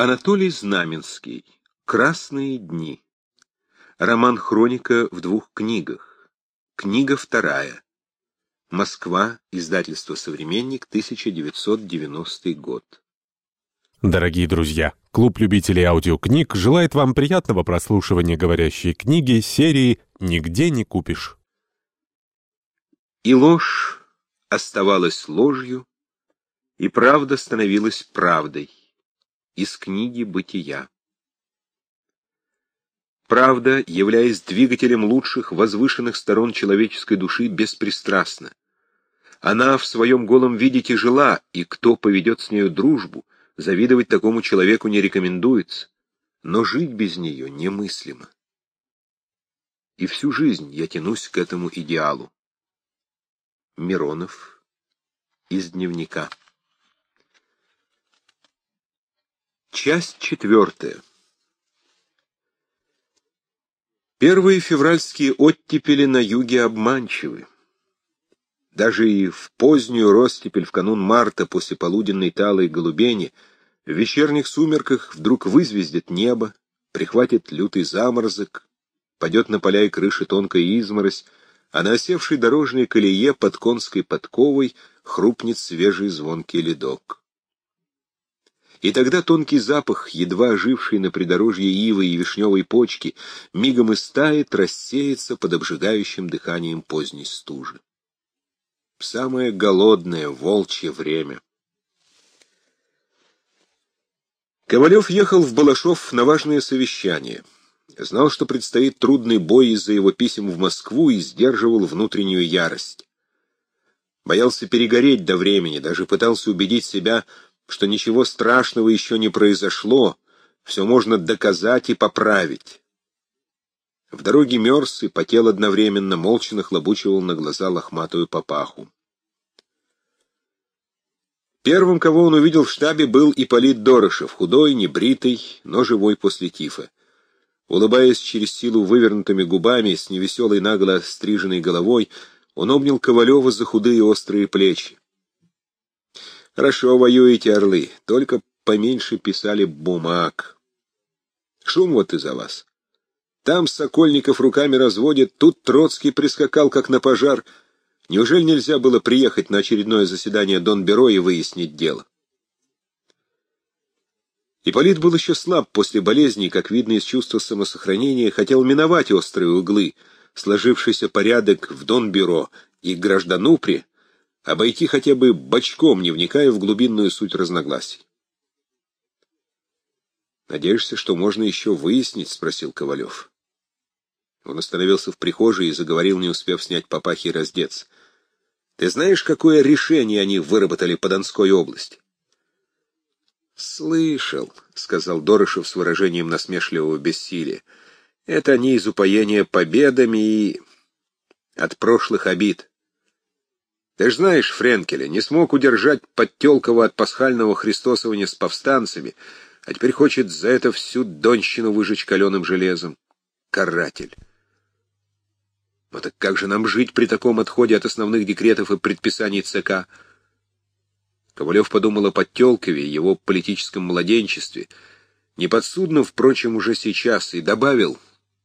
Анатолий Знаменский. Красные дни. Роман-хроника в двух книгах. Книга вторая. Москва. Издательство «Современник», 1990 год. Дорогие друзья, клуб любителей аудиокниг желает вам приятного прослушивания говорящей книги серии «Нигде не купишь». И ложь оставалась ложью, и правда становилась правдой из книги «Бытия». Правда, являясь двигателем лучших, возвышенных сторон человеческой души, беспристрастна. Она в своем голом виде тяжела, и кто поведет с нею дружбу, завидовать такому человеку не рекомендуется, но жить без нее немыслимо. И всю жизнь я тянусь к этому идеалу. Миронов из дневника. Часть четвертая. Первые февральские оттепели на юге обманчивы. Даже и в позднюю ростепель в канун марта после полуденной талой голубени в вечерних сумерках вдруг вызвездит небо, прихватит лютый заморозок, падет на поля и крыши тонкая изморозь, а на осевшей дорожной колее под конской подковой хрупнет свежий звонкий ледок. И тогда тонкий запах, едва оживший на придорожье ивы и вишневой почки, мигом истает, рассеется под обжигающим дыханием поздней стужи. Самое голодное волчье время. Ковалев ехал в Балашов на важное совещание. Знал, что предстоит трудный бой из-за его писем в Москву и сдерживал внутреннюю ярость. Боялся перегореть до времени, даже пытался убедить себя, что ничего страшного еще не произошло, все можно доказать и поправить. В дороге мерз и потел одновременно, молча нахлобучивал на глаза лохматую папаху. Первым, кого он увидел в штабе, был Ипполит Дорошев, худой, небритый, но живой после тифа. Улыбаясь через силу вывернутыми губами, с невеселой нагло стриженной головой, он обнял Ковалева за худые острые плечи. Хорошо воюете, орлы, только поменьше писали бумаг. Шум вот из-за вас. Там Сокольников руками разводит, тут Троцкий прискакал, как на пожар. Неужели нельзя было приехать на очередное заседание Донбюро и выяснить дело? Ипполит был еще слаб после болезни, как видно из чувства самосохранения, хотел миновать острые углы, сложившийся порядок в Донбюро и гражданупре, обойти хотя бы бочком, не вникая в глубинную суть разногласий. «Надеешься, что можно еще выяснить?» — спросил Ковалев. Он остановился в прихожей и заговорил, не успев снять папахи и раздеться. «Ты знаешь, какое решение они выработали по Донской области?» «Слышал», — сказал Дорошев с выражением насмешливого бессилия. «Это они из упоения победами и от прошлых обид. Ты ж знаешь, Френкеля не смог удержать Подтелкова от пасхального христосования с повстанцами, а теперь хочет за это всю донщину выжечь каленым железом. Каратель. Но так как же нам жить при таком отходе от основных декретов и предписаний ЦК? Ковалев подумал о Подтелкове, его политическом младенчестве, неподсудно, впрочем, уже сейчас, и добавил,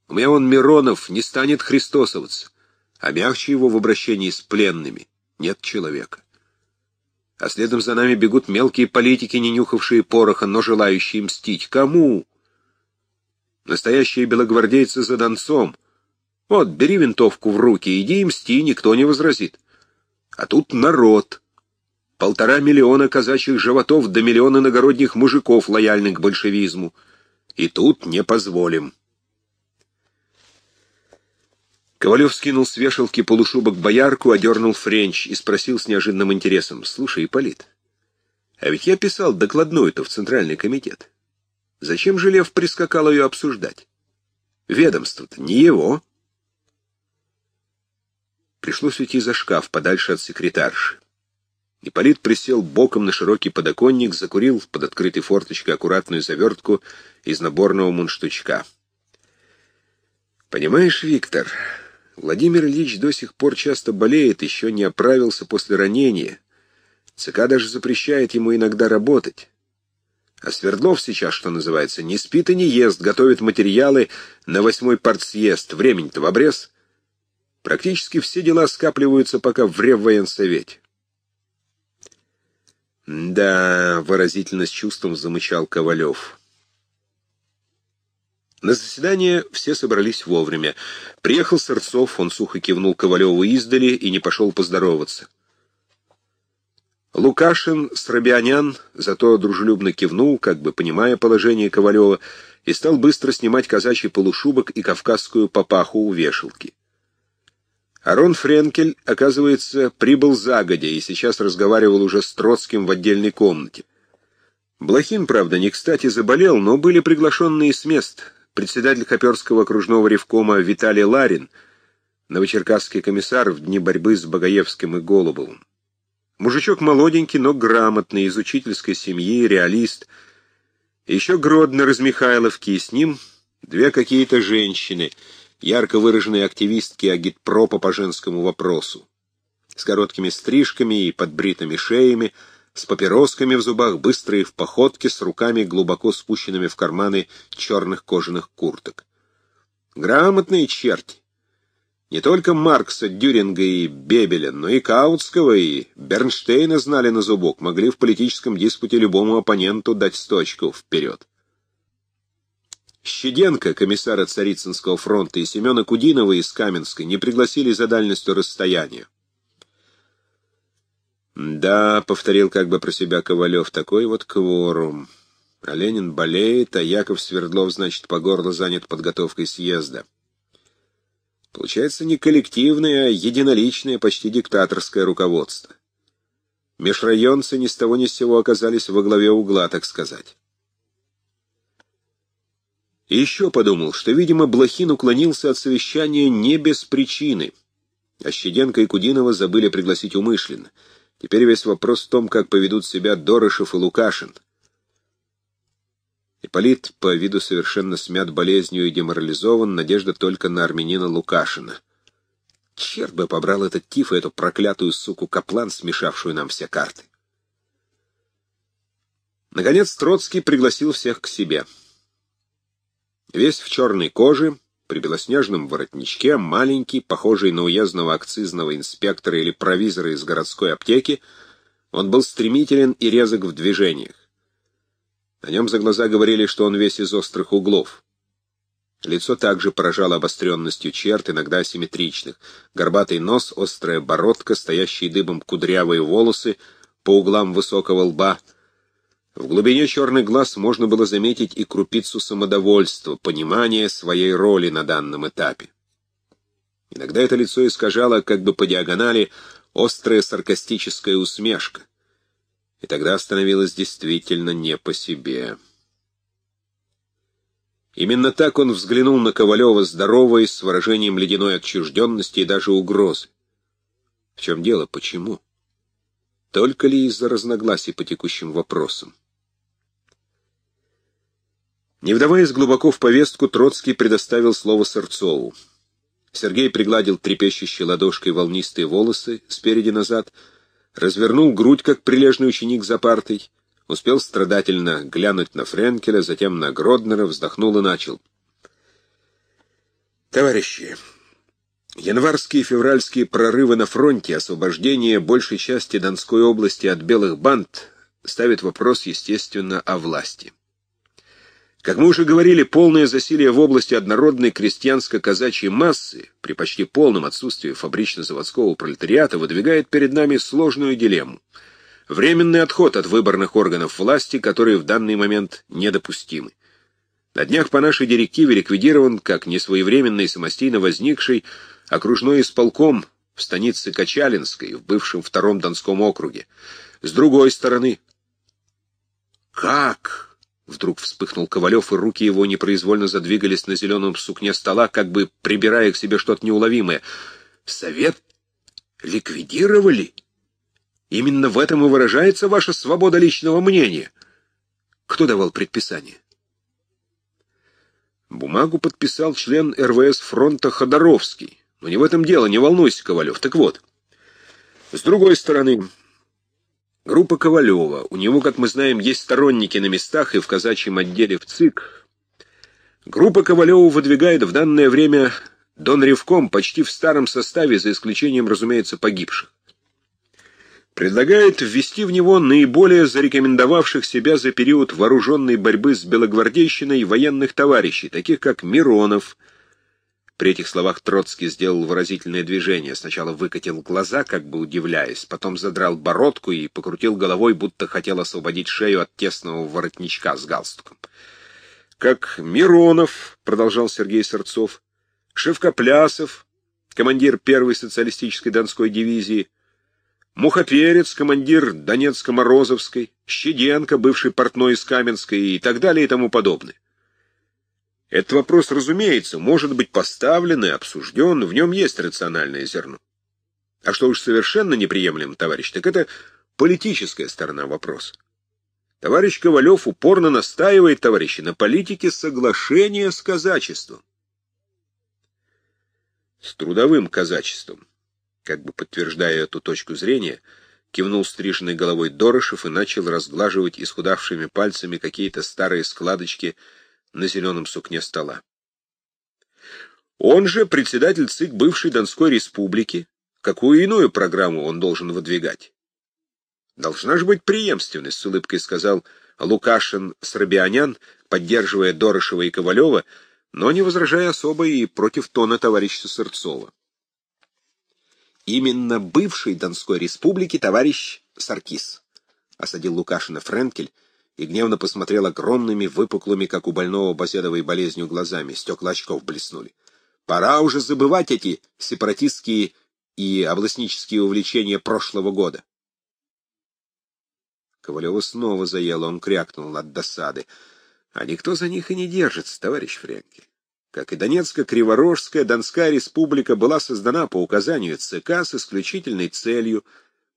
у меня он Миронов не станет христосоваться, а мягче его в обращении с пленными нет человека. А следом за нами бегут мелкие политики, не нюхавшие пороха, но желающие мстить. Кому? Настоящие белогвардейцы за донцом. Вот, бери винтовку в руки, иди и мсти, никто не возразит. А тут народ. Полтора миллиона казачьих животов до миллиона иногородних мужиков, лояльных к большевизму. И тут не позволим. Ковалев скинул с вешалки полушубок боярку, одернул френч и спросил с неожиданным интересом. «Слушай, Ипполит, а ведь я писал докладную-то в Центральный комитет. Зачем же Лев прискакал ее обсуждать? Ведомство-то не его». Пришлось уйти за шкаф, подальше от секретарши. Ипполит присел боком на широкий подоконник, закурил под открытой форточкой аккуратную завертку из наборного мундштучка. «Понимаешь, Виктор, Владимир Ильич до сих пор часто болеет, еще не оправился после ранения. ЦК даже запрещает ему иногда работать. А Свердлов сейчас, что называется, не спит и не ест, готовит материалы на восьмой партсъезд. Времени-то в обрез. Практически все дела скапливаются пока в Реввоенсовете. «Да», — выразительно с чувством замычал Ковалев. На заседание все собрались вовремя. Приехал Сырцов, он сухо кивнул Ковалеву издали и не пошел поздороваться. Лукашин с зато дружелюбно кивнул, как бы понимая положение Ковалева, и стал быстро снимать казачий полушубок и кавказскую папаху у вешалки. Арон Френкель, оказывается, прибыл загодя и сейчас разговаривал уже с Троцким в отдельной комнате. Блохин, правда, не кстати заболел, но были приглашенные с мест. Председатель Хоперского окружного ревкома Виталий Ларин, новочеркасский комиссар в дни борьбы с Багаевским и Голубовым. Мужичок молоденький, но грамотный, из учительской семьи, реалист. Еще Гродно из и с ним две какие-то женщины — ярко выраженные активистки агитпропа по женскому вопросу. С короткими стрижками и подбритыми шеями, с папиросками в зубах, быстрые в походке, с руками, глубоко спущенными в карманы черных кожаных курток. Грамотные черти. Не только Маркса, Дюринга и Бебеля, но и Каутского, и Бернштейна знали на зубок, могли в политическом диспуте любому оппоненту дать сто очков вперед. Щеденко, комиссара Царицынского фронта, и Семена Кудинова из Каменской не пригласили за дальностью расстояния. «Да», — повторил как бы про себя Ковалев, — «такой вот кворум. А Ленин болеет, а Яков Свердлов, значит, по горло занят подготовкой съезда. Получается не коллективное, а единоличное, почти диктаторское руководство. Межрайонцы ни с того ни с сего оказались во главе угла, так сказать. И еще подумал, что, видимо, Блохин уклонился от совещания не без причины. А Щеденко и Кудинова забыли пригласить умышленно. Теперь весь вопрос в том, как поведут себя Дорошев и Лукашин. Ипполит по виду совершенно смят болезнью и деморализован, надежда только на армянина Лукашина. Черт бы побрал этот тиф и эту проклятую суку Каплан, смешавшую нам все карты. Наконец Троцкий пригласил всех к себе. Весь в черной коже, при белоснежном воротничке, маленький, похожий на уездного акцизного инспектора или провизора из городской аптеки, он был стремителен и резок в движениях. На нем за глаза говорили, что он весь из острых углов. Лицо также поражало обостренностью черт, иногда асимметричных. Горбатый нос, острая бородка, стоящие дыбом кудрявые волосы по углам высокого лба — в глубине черных глаз можно было заметить и крупицу самодовольства, понимания своей роли на данном этапе. Иногда это лицо искажало, как бы по диагонали, острая саркастическая усмешка. И тогда становилось действительно не по себе. Именно так он взглянул на Ковалева здоровой, с выражением ледяной отчужденности и даже угрозы. В чем дело, почему? Только ли из-за разногласий по текущим вопросам? Не вдаваясь глубоко в повестку, Троцкий предоставил слово Сырцову. Сергей пригладил трепещущей ладошкой волнистые волосы спереди назад, развернул грудь, как прилежный ученик за партой, успел страдательно глянуть на Френкеля, затем на Гроднера, вздохнул и начал. «Товарищи, январские и февральские прорывы на фронте, освобождение большей части Донской области от белых банд ставят вопрос, естественно, о власти». Как мы уже говорили, полное засилие в области однородной крестьянско-казачьей массы при почти полном отсутствии фабрично-заводского пролетариата выдвигает перед нами сложную дилемму. Временный отход от выборных органов власти, которые в данный момент недопустимы. На днях по нашей директиве ликвидирован, как несвоевременно и самостийно возникший, окружной исполком в станице Качалинской, в бывшем втором Донском округе. С другой стороны... Как? Вдруг вспыхнул Ковалев, и руки его непроизвольно задвигались на зеленом сукне стола, как бы прибирая к себе что-то неуловимое. «Совет ликвидировали? Именно в этом и выражается ваша свобода личного мнения. Кто давал предписание?» Бумагу подписал член РВС фронта Ходоровский. Но не в этом дело, не волнуйся, Ковалев. Так вот, с другой стороны, Группа Ковалева. У него, как мы знаем, есть сторонники на местах и в казачьем отделе в ЦИК. Группа Ковалева выдвигает в данное время Дон Ревком почти в старом составе, за исключением, разумеется, погибших. Предлагает ввести в него наиболее зарекомендовавших себя за период вооруженной борьбы с белогвардейщиной военных товарищей, таких как Миронов. При этих словах Троцкий сделал выразительное движение. Сначала выкатил глаза, как бы удивляясь, потом задрал бородку и покрутил головой, будто хотел освободить шею от тесного воротничка с галстуком. «Как Миронов», — продолжал Сергей Сырцов, Шевкоплясов, командир первой социалистической Донской дивизии, Мухоперец, командир Донецко-Морозовской, Щеденко, бывший портной из Каменской и так далее и тому подобное. Этот вопрос, разумеется, может быть поставлен и обсужден, в нем есть рациональное зерно. А что уж совершенно неприемлемо, товарищ, так это политическая сторона вопроса. Товарищ Ковалев упорно настаивает, товарищи, на политике соглашения с казачеством с трудовым казачеством. Как бы подтверждая эту точку зрения, кивнул стриженной головой Дорошев и начал разглаживать исхудавшими пальцами какие-то старые складочки на зеленом сукне стола. Он же председатель ЦИК бывшей Донской республики. Какую иную программу он должен выдвигать? Должна же быть преемственность, с улыбкой сказал Лукашин Срабианян, поддерживая Дорошева и Ковалева, но не возражая особо и против тона товарища Сырцова. Именно бывший Донской республики товарищ Саркис, осадил Лукашина Френкель и гневно посмотрел огромными, выпуклыми, как у больного базедовой болезнью, глазами. Стекла очков блеснули. Пора уже забывать эти сепаратистские и областнические увлечения прошлого года. Ковалева снова заело, он крякнул от досады. А никто за них и не держится, товарищ Френкель. Как и Донецко-Криворожская, Донская республика была создана по указанию ЦК с исключительной целью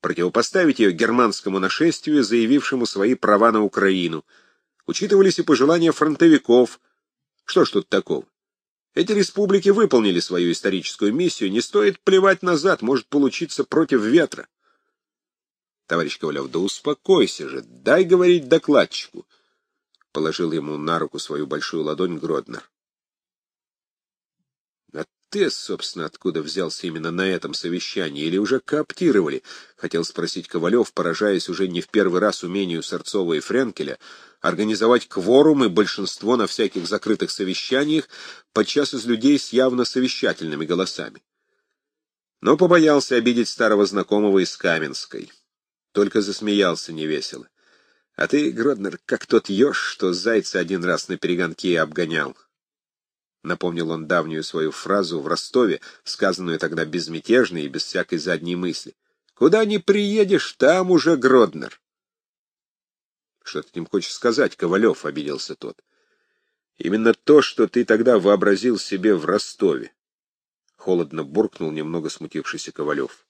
противопоставить ее германскому нашествию, заявившему свои права на Украину. Учитывались и пожелания фронтовиков. Что ж тут такого? Эти республики выполнили свою историческую миссию, не стоит плевать назад, может получиться против ветра. Товарищ Ковалев, да успокойся же, дай говорить докладчику положил ему на руку свою большую ладонь Гроднер. Ты, собственно, откуда взялся именно на этом совещании? Или уже кооптировали? Хотел спросить Ковалев, поражаясь уже не в первый раз умению Сорцова и Френкеля организовать кворум и большинство на всяких закрытых совещаниях, подчас из людей с явно совещательными голосами. Но побоялся обидеть старого знакомого из Каменской. Только засмеялся невесело. А ты, Гроднер, как тот еж, что зайца один раз на перегонке обгонял. Напомнил он давнюю свою фразу в Ростове, сказанную тогда безмятежно и без всякой задней мысли. «Куда не приедешь, там уже Гроднер». «Что ты им хочешь сказать, Ковалев?» — обиделся тот. «Именно то, что ты тогда вообразил себе в Ростове». Холодно буркнул немного смутившийся Ковалев.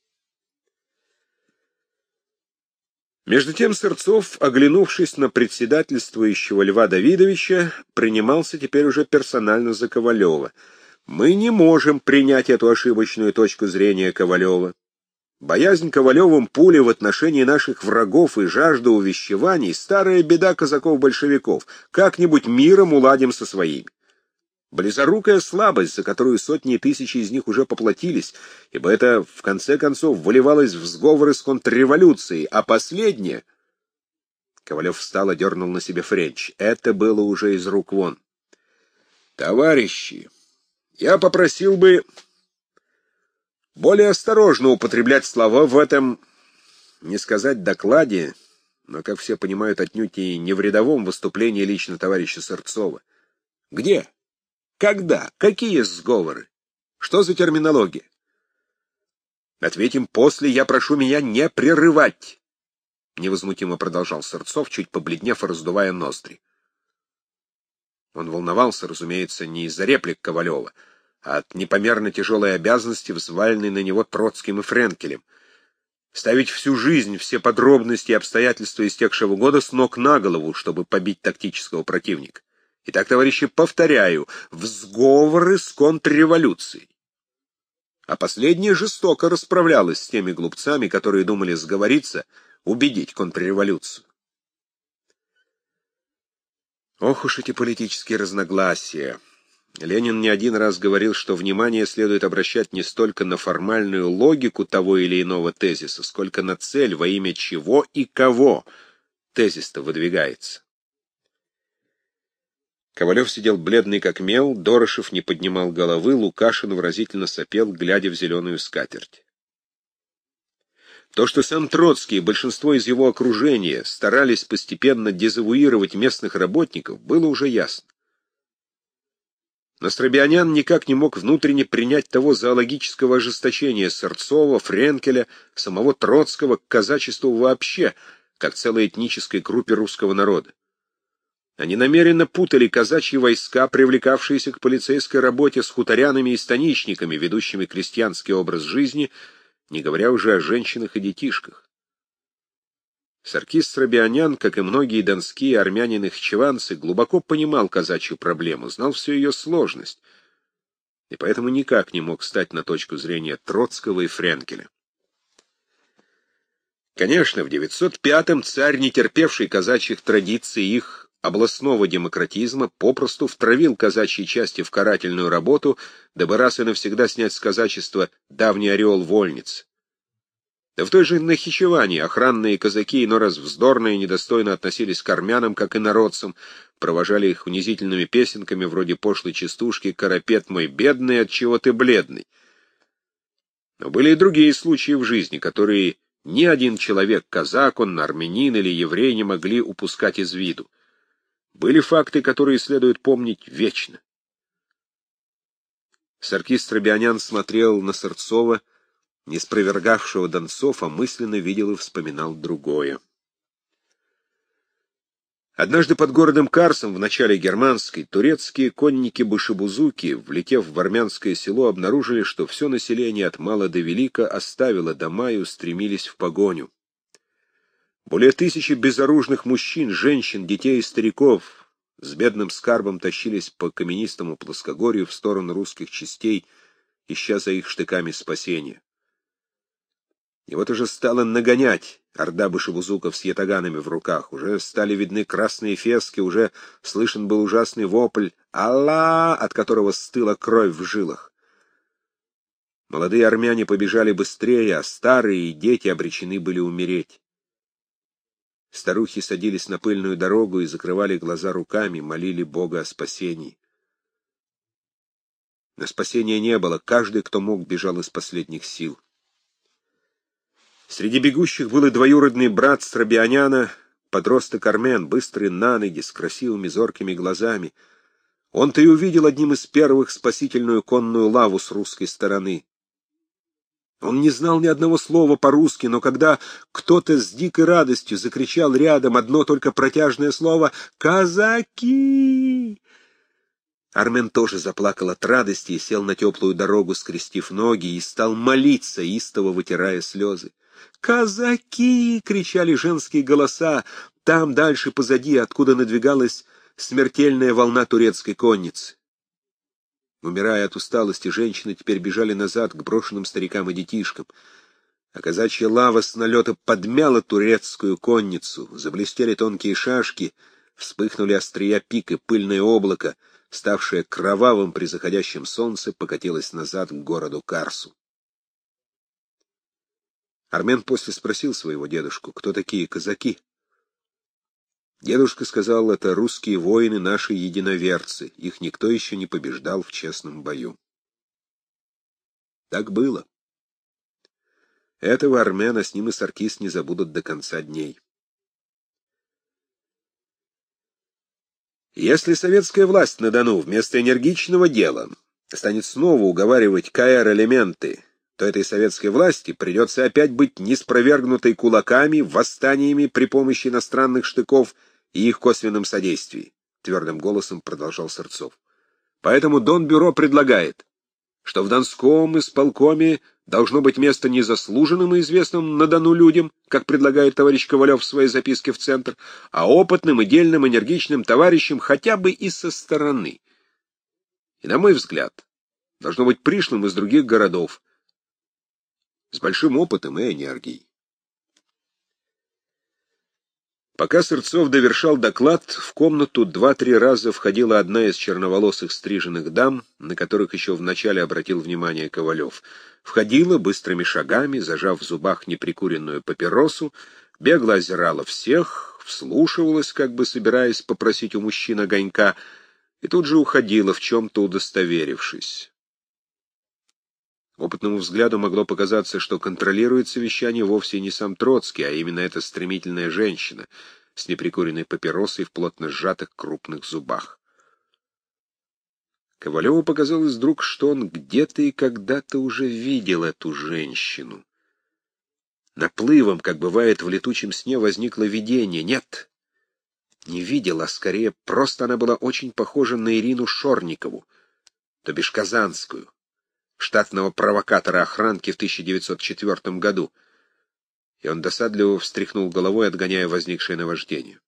Между тем Сырцов, оглянувшись на председательствующего Льва Давидовича, принимался теперь уже персонально за Ковалева. «Мы не можем принять эту ошибочную точку зрения Ковалева. Боязнь Ковалевым пули в отношении наших врагов и жажда увещеваний — старая беда казаков-большевиков. Как-нибудь миром уладим со своими. Близорукая слабость, за которую сотни и тысячи из них уже поплатились, ибо это, в конце концов, выливалось в сговоры с контрреволюцией, а последнее... Ковалев встал и дернул на себе Френч. Это было уже из рук вон. «Товарищи, я попросил бы более осторожно употреблять слова в этом, не сказать докладе, но, как все понимают, отнюдь и не в рядовом выступлении лично товарища Сырцова. Где?» Когда? Какие сговоры? Что за терминология? Ответим после, я прошу меня не прерывать. Невозмутимо продолжал Сырцов, чуть побледнев и раздувая ноздри. Он волновался, разумеется, не из-за реплик Ковалева, а от непомерно тяжелой обязанности, взваленной на него Троцким и Френкелем. Ставить всю жизнь, все подробности и обстоятельства истекшего года с ног на голову, чтобы побить тактического противника. Итак, товарищи, повторяю, в сговоры с контрреволюцией. А последняя жестоко расправлялась с теми глупцами, которые думали сговориться, убедить контрреволюцию. Ох уж эти политические разногласия. Ленин не один раз говорил, что внимание следует обращать не столько на формальную логику того или иного тезиса, сколько на цель, во имя чего и кого тезис-то выдвигается. Ковалев сидел бледный как мел, Дорошев не поднимал головы, Лукашин выразительно сопел, глядя в зеленую скатерть. То, что сам Троцкий и большинство из его окружения старались постепенно дезавуировать местных работников, было уже ясно. Но Стробианян никак не мог внутренне принять того зоологического ожесточения Сырцова, Френкеля, самого Троцкого к казачеству вообще, как целой этнической группе русского народа. Они намеренно путали казачьи войска, привлекавшиеся к полицейской работе с хуторянами и станичниками, ведущими крестьянский образ жизни, не говоря уже о женщинах и детишках. Саркис Срабианян, как и многие донские армянины-хчеванцы, глубоко понимал казачью проблему, знал всю ее сложность, и поэтому никак не мог стать на точку зрения Троцкого и Френкеля. Конечно, в 905-м царь, не терпевший казачьих традиций их областного демократизма, попросту втравил казачьи части в карательную работу, дабы раз и навсегда снять с казачества давний ореол вольниц. Да в той же Нахичеване охранные казаки иной раз вздорно и недостойно относились к армянам, как и народцам, провожали их унизительными песенками вроде пошлой частушки «Карапет мой бедный, от чего ты бледный». Но были и другие случаи в жизни, которые ни один человек, казак он, армянин или еврей, не могли упускать из виду. Были факты, которые следует помнить вечно. Саркис Трабианян смотрел на Сырцова, не спровергавшего Донцов, а мысленно видел и вспоминал другое. Однажды под городом Карсом в начале германской турецкие конники-башебузуки, влетев в армянское село, обнаружили, что все население от мала до велика оставило дома и устремились в погоню. Более тысячи безоружных мужчин, женщин, детей и стариков с бедным скарбом тащились по каменистому плоскогорью в сторону русских частей, ища за их штыками спасения. И вот уже стало нагонять орда башевузуков с ятаганами в руках. Уже стали видны красные фески, уже слышен был ужасный вопль «Алла!», от которого стыла кровь в жилах. Молодые армяне побежали быстрее, а старые и дети обречены были умереть. Старухи садились на пыльную дорогу и закрывали глаза руками, молили Бога о спасении. На спасения не было, каждый, кто мог, бежал из последних сил. Среди бегущих был и двоюродный брат Страбианяна, подросток Армен, быстрый на ноги, с красивыми зоркими глазами. Он-то и увидел одним из первых спасительную конную лаву с русской стороны. Он не знал ни одного слова по-русски, но когда кто-то с дикой радостью закричал рядом одно только протяжное слово «Казаки!», Армен тоже заплакал от радости и сел на теплую дорогу, скрестив ноги, и стал молиться, истово вытирая слезы. «Казаки!» — кричали женские голоса. Там, дальше, позади, откуда надвигалась смертельная волна турецкой конницы. Умирая от усталости, женщины теперь бежали назад к брошенным старикам и детишкам. А казачья лава с налета подмяла турецкую конницу. Заблестели тонкие шашки, вспыхнули острия пик и пыльное облако, ставшее кровавым при заходящем солнце, покатилось назад к городу Карсу. Армен после спросил своего дедушку, кто такие казаки. Дедушка сказал, это русские воины, наши единоверцы, их никто еще не побеждал в честном бою. Так было. Этого Армена с ним и Саркис не забудут до конца дней. Если советская власть на Дону вместо энергичного дела станет снова уговаривать КР-элементы то этой советской власти придется опять быть неспровергнутой кулаками, восстаниями при помощи иностранных штыков и их косвенном содействии, — твердым голосом продолжал Сырцов. Поэтому Донбюро предлагает, что в Донском исполкоме должно быть место незаслуженным и известным на Дону людям, как предлагает товарищ Ковалев в своей записке в Центр, а опытным и дельным энергичным товарищам хотя бы и со стороны. И, на мой взгляд, должно быть пришлым из других городов, с большим опытом и энергией. Пока Сырцов довершал доклад, в комнату два-три раза входила одна из черноволосых стриженных дам, на которых еще вначале обратил внимание Ковалев. Входила быстрыми шагами, зажав в зубах неприкуренную папиросу, бегло озирала всех, вслушивалась, как бы собираясь попросить у мужчин огонька, и тут же уходила, в чем-то удостоверившись. Опытному взгляду могло показаться, что контролирует совещание вовсе не сам Троцкий, а именно эта стремительная женщина с неприкуренной папиросой в плотно сжатых крупных зубах. Ковалеву показалось вдруг, что он где-то и когда-то уже видел эту женщину. Наплывом, как бывает в летучем сне, возникло видение. Нет, не видел, а скорее просто она была очень похожа на Ирину Шорникову, то бишь Казанскую штатного провокатора охранки в 1904 году, и он досадливо встряхнул головой, отгоняя возникшее наваждение.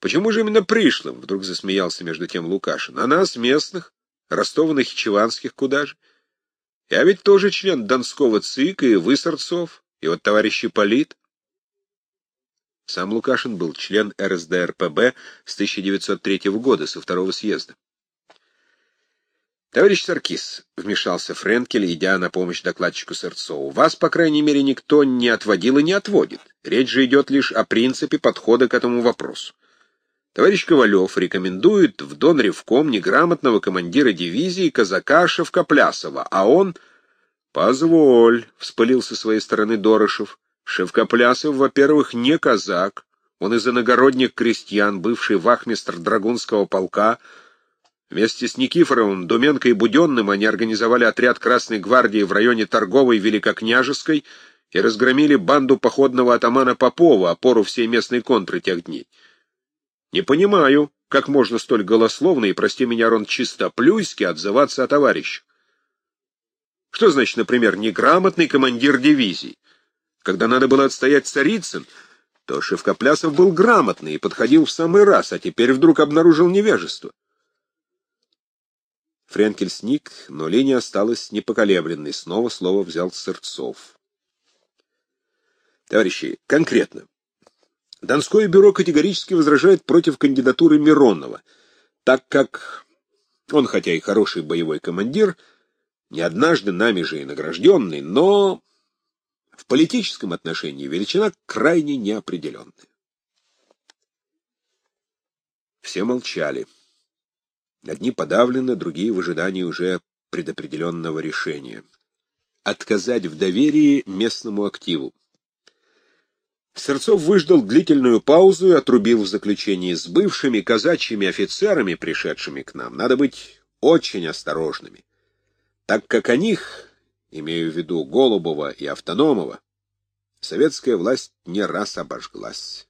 «Почему же именно пришлым?» — вдруг засмеялся между тем Лукашин. «А нас, местных, ростованных и чеванских, куда же? Я ведь тоже член Донского ЦИКа и вы, Сорцов, и вот товарищ Ипполит». Сам Лукашин был член РСДРПБ с 1903 года, со второго съезда. «Товарищ Саркис», — вмешался Френкель, идя на помощь докладчику Сырцову, — «вас, по крайней мере, никто не отводил и не отводит. Речь же идет лишь о принципе подхода к этому вопросу. Товарищ Ковалев рекомендует в Донревком неграмотного командира дивизии казака Шевкоплясова, а он...» «Позволь», — вспылил со своей стороны Дорошев, — «Шевкоплясов, во-первых, не казак, он из иногородних крестьян, бывший вахмистр Драгунского полка, — Вместе с Никифоровым, Думенко и Буденным они организовали отряд Красной гвардии в районе Торговой Великокняжеской и разгромили банду походного атамана Попова, опору всей местной контры тех дней. Не понимаю, как можно столь голословно и, прости меня, Рон, чистоплюйски отзываться о товарищах. Что значит, например, неграмотный командир дивизии? Когда надо было отстоять Царицын, то Шевкоплясов был грамотный и подходил в самый раз, а теперь вдруг обнаружил невежество. Френкель сник, но линия осталась непоколебленной. Снова слово взял Сырцов. Товарищи, конкретно. Донское бюро категорически возражает против кандидатуры Миронова, так как он, хотя и хороший боевой командир, не однажды нами же и награжденный, но в политическом отношении величина крайне неопределенная. Все молчали. Одни подавлены, другие в ожидании уже предопределенного решения. Отказать в доверии местному активу. Сырцов выждал длительную паузу и отрубил в заключении с бывшими казачьими офицерами, пришедшими к нам, надо быть очень осторожными, так как о них, имею в виду Голубова и Автономова, советская власть не раз обожглась.